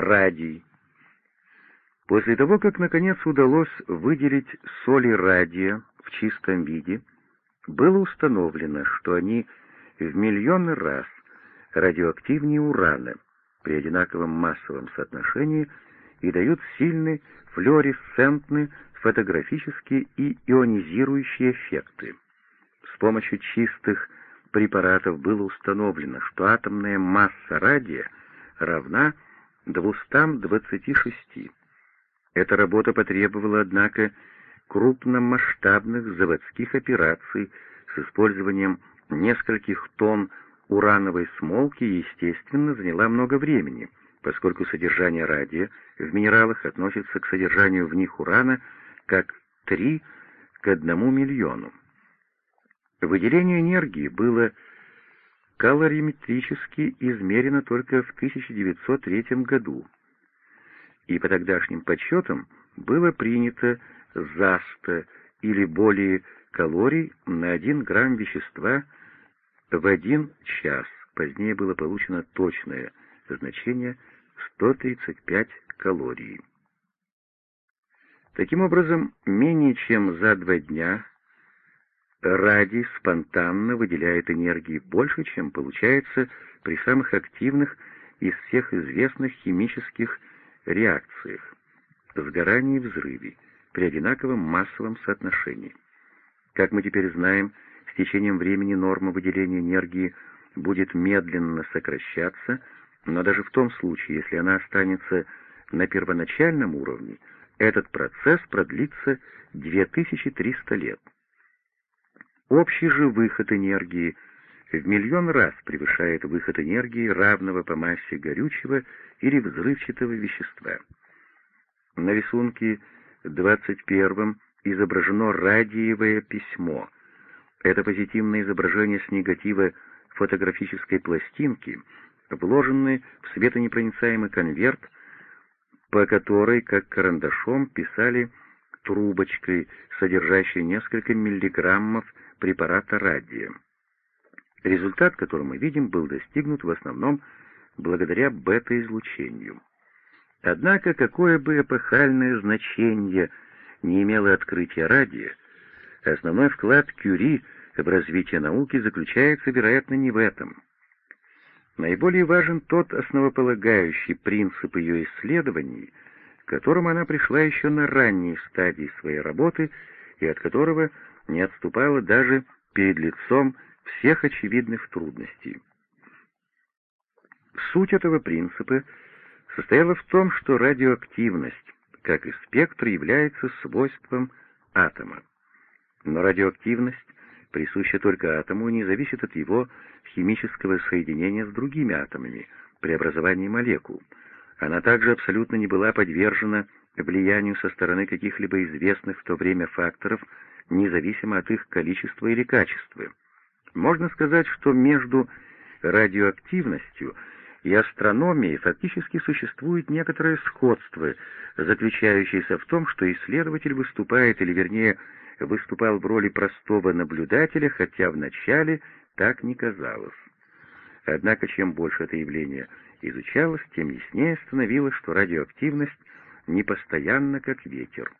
Радий. После того, как наконец удалось выделить соли радия в чистом виде, было установлено, что они в миллионы раз радиоактивнее урана при одинаковом массовом соотношении и дают сильный флуоресцентный, фотографические и ионизирующие эффекты. С помощью чистых препаратов было установлено, что атомная масса радия равна 226. Эта работа потребовала, однако, крупномасштабных заводских операций с использованием нескольких тонн урановой смолки и, естественно, заняла много времени, поскольку содержание радия в минералах относится к содержанию в них урана как 3 к 1 миллиону. Выделение энергии было калориметрически измерено только в 1903 году, и по тогдашним подсчетам было принято за 100 или более калорий на 1 грамм вещества в 1 час. Позднее было получено точное значение 135 калорий. Таким образом, менее чем за два дня радий спонтанно выделяет энергии больше, чем получается при самых активных из всех известных химических реакциях — сгорании и взрыве, при одинаковом массовом соотношении. Как мы теперь знаем, с течением времени норма выделения энергии будет медленно сокращаться, но даже в том случае, если она останется на первоначальном уровне, этот процесс продлится 2300 лет. Общий же выход энергии в миллион раз превышает выход энергии, равного по массе горючего или взрывчатого вещества. На рисунке 21 изображено радиевое письмо. Это позитивное изображение с негатива фотографической пластинки, вложенный в светонепроницаемый конверт, по которой, как карандашом, писали трубочкой, содержащей несколько миллиграммов препарата радия. Результат, который мы видим, был достигнут в основном благодаря бета-излучению. Однако, какое бы эпохальное значение не имело открытие радия, основной вклад Кюри в развитие науки заключается, вероятно, не в этом. Наиболее важен тот основополагающий принцип ее исследований, к которому она пришла еще на ранней стадии своей работы и от которого не отступала даже перед лицом всех очевидных трудностей. Суть этого принципа состояла в том, что радиоактивность, как и спектр, является свойством атома. Но радиоактивность присуща только атому и не зависит от его химического соединения с другими атомами при образовании молекул. Она также абсолютно не была подвержена влиянию со стороны каких-либо известных в то время факторов, независимо от их количества или качества. Можно сказать, что между радиоактивностью и астрономией фактически существует некоторое сходство, заключающееся в том, что исследователь выступает, или вернее, выступал в роли простого наблюдателя, хотя вначале так не казалось. Однако, чем больше это явление изучалось, тем яснее становилось, что радиоактивность непостоянна, как ветер.